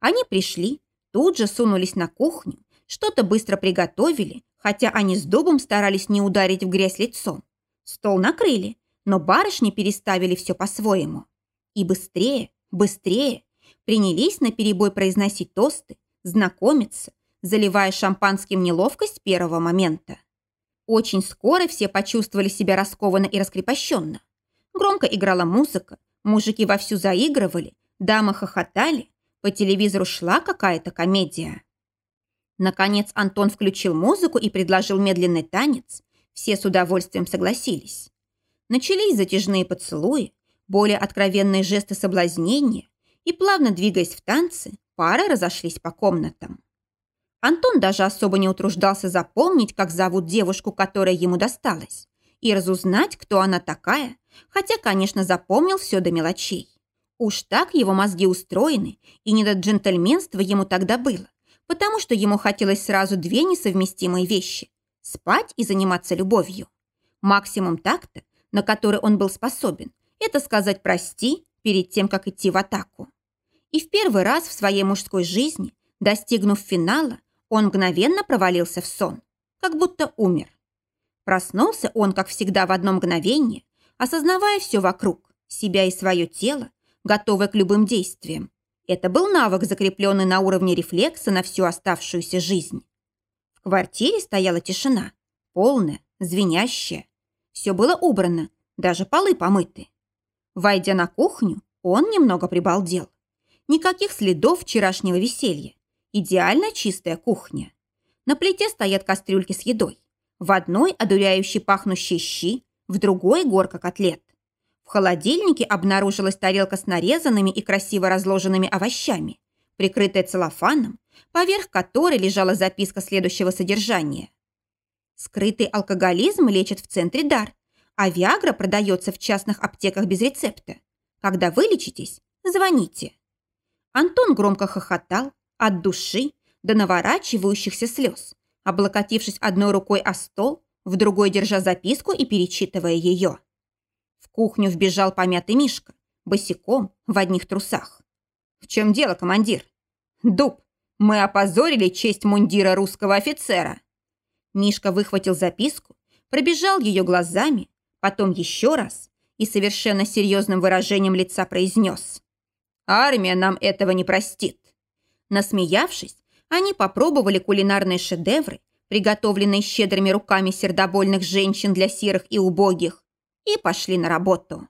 Они пришли, тут же сунулись на кухню, что-то быстро приготовили, хотя они с Дубом старались не ударить в грязь лицом. Стол накрыли, но барышни переставили все по-своему. И быстрее, быстрее принялись на перебой произносить тосты, знакомиться, заливая шампанским неловкость первого момента. Очень скоро все почувствовали себя раскованно и раскрепощенно. Громко играла музыка, мужики вовсю заигрывали, дамы хохотали, по телевизору шла какая-то комедия. Наконец Антон включил музыку и предложил медленный танец. Все с удовольствием согласились. Начались затяжные поцелуи, более откровенные жесты соблазнения, и, плавно двигаясь в танце, пары разошлись по комнатам. Антон даже особо не утруждался запомнить, как зовут девушку, которая ему досталась, и разузнать, кто она такая, хотя, конечно, запомнил все до мелочей. Уж так его мозги устроены, и не до джентльменства ему тогда было потому что ему хотелось сразу две несовместимые вещи – спать и заниматься любовью. Максимум так-то, на который он был способен, это сказать «прости» перед тем, как идти в атаку. И в первый раз в своей мужской жизни, достигнув финала, он мгновенно провалился в сон, как будто умер. Проснулся он, как всегда, в одно мгновение, осознавая все вокруг, себя и свое тело, готовое к любым действиям. Это был навык, закрепленный на уровне рефлекса на всю оставшуюся жизнь. В квартире стояла тишина, полная, звенящая. Все было убрано, даже полы помыты. Войдя на кухню, он немного прибалдел. Никаких следов вчерашнего веселья. Идеально чистая кухня. На плите стоят кастрюльки с едой. В одной одуряющие пахнущие щи, в другой горка котлет. В холодильнике обнаружилась тарелка с нарезанными и красиво разложенными овощами, прикрытая целлофаном, поверх которой лежала записка следующего содержания. Скрытый алкоголизм лечит в центре дар, а Виагра продается в частных аптеках без рецепта. Когда вылечитесь, звоните. Антон громко хохотал от души до наворачивающихся слез, облокотившись одной рукой о стол, в другой держа записку и перечитывая ее. В кухню вбежал помятый Мишка, босиком, в одних трусах. «В чем дело, командир?» «Дуб, мы опозорили честь мундира русского офицера!» Мишка выхватил записку, пробежал ее глазами, потом еще раз и совершенно серьезным выражением лица произнес. «Армия нам этого не простит». Насмеявшись, они попробовали кулинарные шедевры, приготовленные щедрыми руками сердобольных женщин для серых и убогих, и пошли на работу.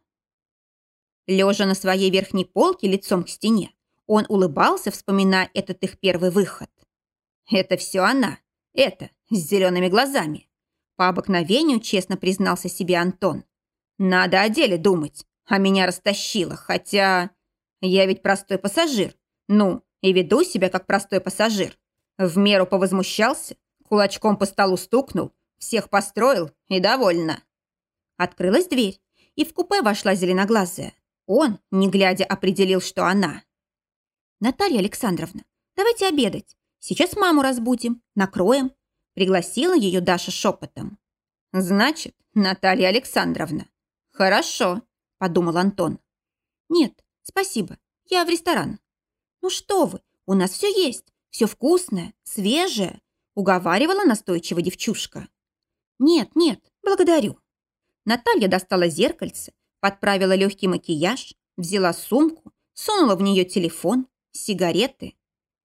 Лежа на своей верхней полке лицом к стене, он улыбался, вспоминая этот их первый выход. «Это все она, это, с зелеными глазами». По обыкновению честно признался себе Антон. «Надо о деле думать, а меня растащило, хотя... Я ведь простой пассажир. Ну, и веду себя как простой пассажир. В меру повозмущался, кулачком по столу стукнул, всех построил и довольно. Открылась дверь, и в купе вошла зеленоглазая. Он, не глядя, определил, что она. «Наталья Александровна, давайте обедать. Сейчас маму разбудим, накроем», пригласила ее Даша шепотом. «Значит, Наталья Александровна». «Хорошо», – подумал Антон. «Нет, спасибо, я в ресторан». «Ну что вы, у нас все есть, все вкусное, свежее», уговаривала настойчиво девчушка. «Нет, нет, благодарю». Наталья достала зеркальце, подправила легкий макияж, взяла сумку, сунула в нее телефон, сигареты.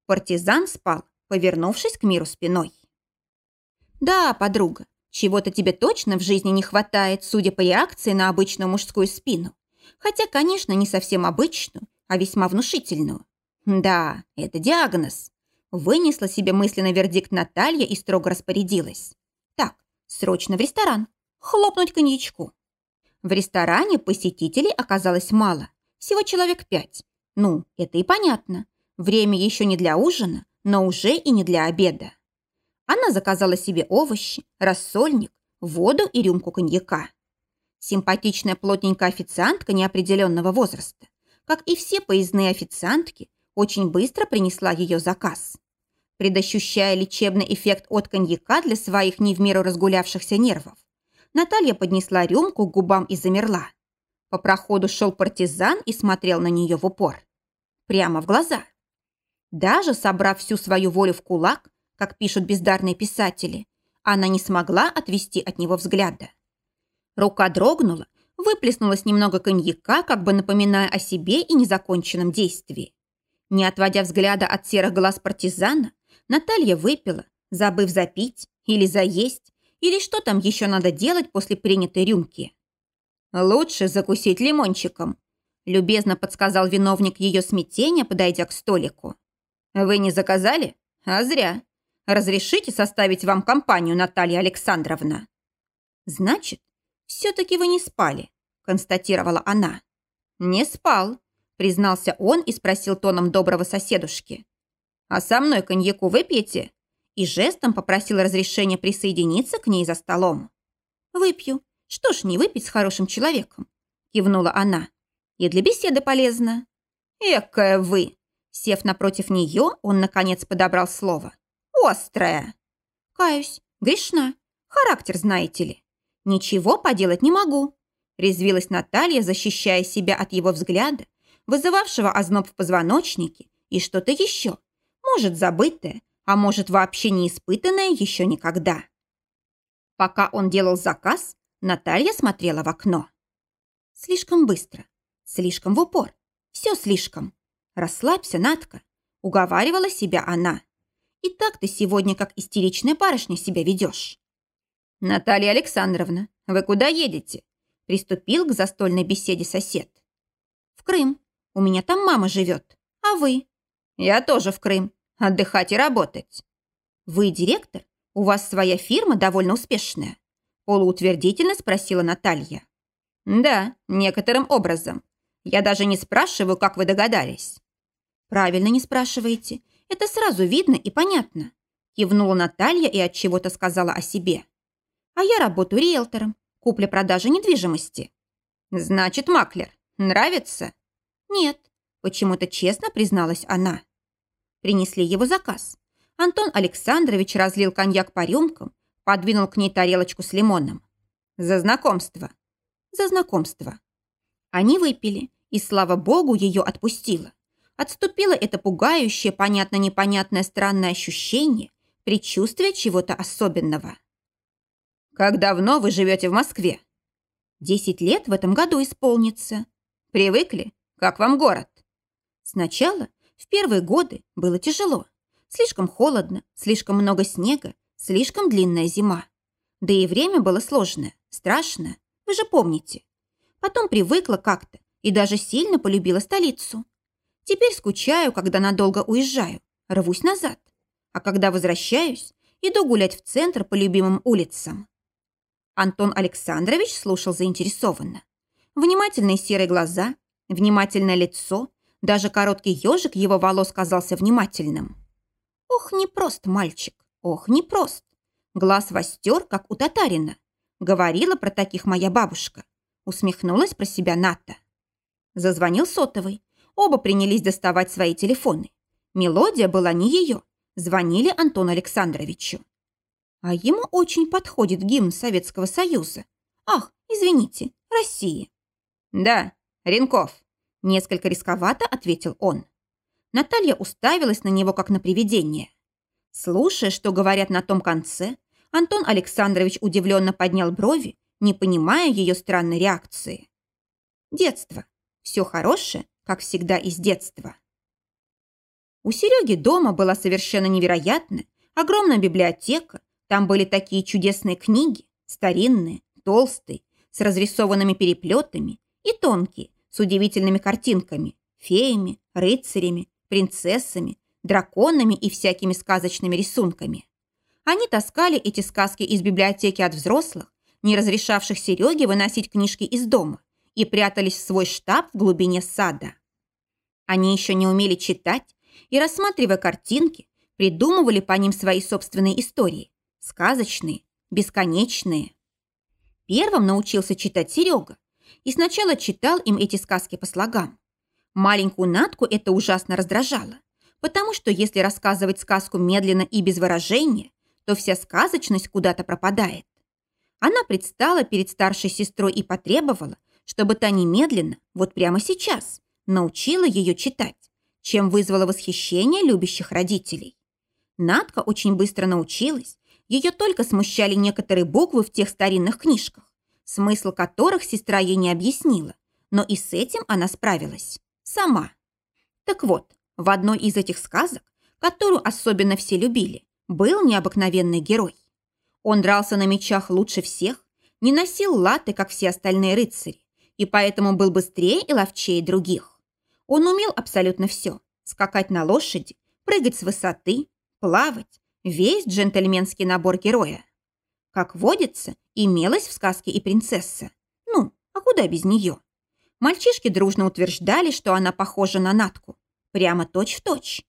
Партизан спал, повернувшись к миру спиной. «Да, подруга, чего-то тебе точно в жизни не хватает, судя по реакции на обычную мужскую спину. Хотя, конечно, не совсем обычную, а весьма внушительную. Да, это диагноз. Вынесла себе мысленный вердикт Наталья и строго распорядилась. Так, срочно в ресторан. Хлопнуть коньячку. В ресторане посетителей оказалось мало. Всего человек пять. Ну, это и понятно. Время еще не для ужина, но уже и не для обеда. Она заказала себе овощи, рассольник, воду и рюмку коньяка. Симпатичная плотненькая официантка неопределенного возраста, как и все поездные официантки, очень быстро принесла ее заказ. Предощущая лечебный эффект от коньяка для своих не в меру разгулявшихся нервов, Наталья поднесла рюмку к губам и замерла. По проходу шел партизан и смотрел на нее в упор. Прямо в глаза. Даже собрав всю свою волю в кулак, как пишут бездарные писатели, она не смогла отвести от него взгляда. Рука дрогнула, выплеснулось немного коньяка, как бы напоминая о себе и незаконченном действии. Не отводя взгляда от серых глаз партизана, Наталья выпила, забыв запить или заесть, или что там еще надо делать после принятой рюмки. «Лучше закусить лимончиком», – любезно подсказал виновник ее смятения, подойдя к столику. «Вы не заказали? А зря. Разрешите составить вам компанию, Наталья Александровна?» «Значит, все-таки вы не спали», – констатировала она. «Не спал», признался он и спросил тоном доброго соседушки. «А со мной коньяку выпьете?» И жестом попросил разрешения присоединиться к ней за столом. «Выпью. Что ж не выпить с хорошим человеком?» Кивнула она. «И для беседы полезно». «Экая вы!» Сев напротив нее, он, наконец, подобрал слово. «Острая!» «Каюсь, грешна. Характер, знаете ли. Ничего поделать не могу. резвилась Наталья, защищая себя от его взгляда, вызывавшего озноб в позвоночнике и что-то еще, может, забытое, а может, вообще не испытанное еще никогда. Пока он делал заказ, Наталья смотрела в окно. Слишком быстро, слишком в упор, все слишком. Расслабься, Натка, уговаривала себя она. И так ты сегодня как истеричная барышня себя ведешь. Наталья Александровна, вы куда едете? Приступил к застольной беседе сосед. В Крым. У меня там мама живет. А вы? Я тоже в Крым. Отдыхать и работать. Вы директор? У вас своя фирма довольно успешная. Полуутвердительно спросила Наталья. Да, некоторым образом. Я даже не спрашиваю, как вы догадались. Правильно не спрашиваете. Это сразу видно и понятно. Кивнула Наталья и от чего-то сказала о себе. А я работаю риэлтором. Купля-продажа недвижимости. Значит, маклер. Нравится? Нет. Почему-то честно призналась она. Принесли его заказ. Антон Александрович разлил коньяк по рюмкам, подвинул к ней тарелочку с лимоном. За знакомство. За знакомство. Они выпили, и, слава богу, ее отпустило. Отступило это пугающее, понятно-непонятное странное ощущение, предчувствие чего-то особенного. «Как давно вы живете в Москве?» «Десять лет в этом году исполнится». «Привыкли? Как вам город?» Сначала, в первые годы, было тяжело. Слишком холодно, слишком много снега, слишком длинная зима. Да и время было сложное, страшное, вы же помните. Потом привыкла как-то и даже сильно полюбила столицу. Теперь скучаю, когда надолго уезжаю, рвусь назад. А когда возвращаюсь, иду гулять в центр по любимым улицам. Антон Александрович слушал заинтересованно. Внимательные серые глаза, внимательное лицо, даже короткий ежик его волос казался внимательным. Ох, непрост мальчик, ох, непрост. Глаз востер, как у татарина. Говорила про таких моя бабушка. Усмехнулась про себя Ната. Зазвонил сотовый. Оба принялись доставать свои телефоны. Мелодия была не ее. Звонили Антону Александровичу. А ему очень подходит гимн Советского Союза. Ах, извините, России. Да, Ренков. Несколько рисковато ответил он. Наталья уставилась на него, как на привидение. Слушая, что говорят на том конце, Антон Александрович удивленно поднял брови, не понимая ее странной реакции. Детство. Все хорошее, как всегда, из детства. У Сереги дома была совершенно невероятная, огромная библиотека. Там были такие чудесные книги, старинные, толстые, с разрисованными переплетами и тонкие, с удивительными картинками, феями, рыцарями, принцессами, драконами и всякими сказочными рисунками. Они таскали эти сказки из библиотеки от взрослых, не разрешавших Сереге выносить книжки из дома, и прятались в свой штаб в глубине сада. Они еще не умели читать и, рассматривая картинки, придумывали по ним свои собственные истории, сказочные, бесконечные. Первым научился читать Серега, и сначала читал им эти сказки по слогам. Маленькую Натку это ужасно раздражало, потому что если рассказывать сказку медленно и без выражения, то вся сказочность куда-то пропадает. Она предстала перед старшей сестрой и потребовала, чтобы та немедленно, вот прямо сейчас, научила ее читать, чем вызвало восхищение любящих родителей. Надка очень быстро научилась, ее только смущали некоторые буквы в тех старинных книжках смысл которых сестра ей не объяснила, но и с этим она справилась. Сама. Так вот, в одной из этих сказок, которую особенно все любили, был необыкновенный герой. Он дрался на мечах лучше всех, не носил латы, как все остальные рыцари, и поэтому был быстрее и ловчее других. Он умел абсолютно все – скакать на лошади, прыгать с высоты, плавать, весь джентльменский набор героя. Как водится, имелась в сказке и принцесса. Ну, а куда без нее? Мальчишки дружно утверждали, что она похожа на Натку. Прямо точь-в-точь. Точь.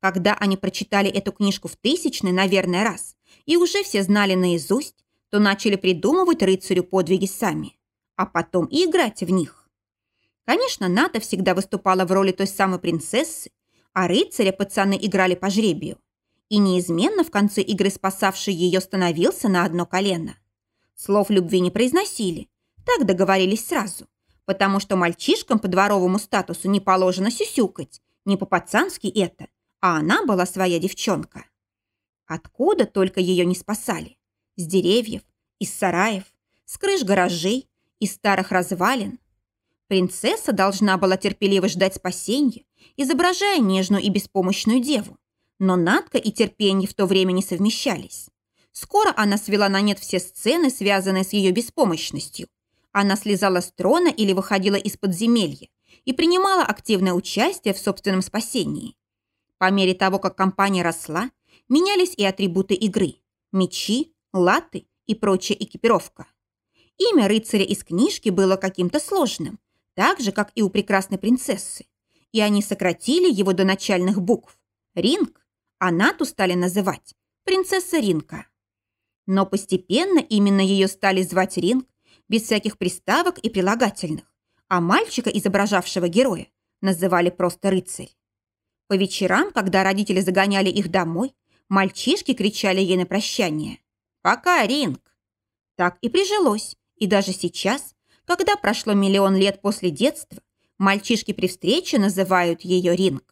Когда они прочитали эту книжку в тысячный, наверное, раз, и уже все знали наизусть, то начали придумывать рыцарю подвиги сами, а потом и играть в них. Конечно, Ната всегда выступала в роли той самой принцессы, а рыцаря пацаны играли по жребию и неизменно в конце игры спасавший ее становился на одно колено. Слов любви не произносили, Так договорились сразу, потому что мальчишкам по дворовому статусу не положено сюсюкать, не по-пацански это, а она была своя девчонка. Откуда только ее не спасали? С деревьев, из сараев, с крыш гаражей, из старых развалин. Принцесса должна была терпеливо ждать спасения, изображая нежную и беспомощную деву. Но Надка и терпение в то время не совмещались. Скоро она свела на нет все сцены, связанные с ее беспомощностью. Она слезала с трона или выходила из подземелья и принимала активное участие в собственном спасении. По мере того, как компания росла, менялись и атрибуты игры – мечи, латы и прочая экипировка. Имя рыцаря из книжки было каким-то сложным, так же, как и у прекрасной принцессы. И они сократили его до начальных букв. Ринг, а Нату стали называть принцесса Ринка. Но постепенно именно ее стали звать Ринг, без всяких приставок и прилагательных, а мальчика, изображавшего героя, называли просто рыцарь. По вечерам, когда родители загоняли их домой, мальчишки кричали ей на прощание «Пока, Ринг!». Так и прижилось, и даже сейчас, когда прошло миллион лет после детства, мальчишки при встрече называют ее Ринг.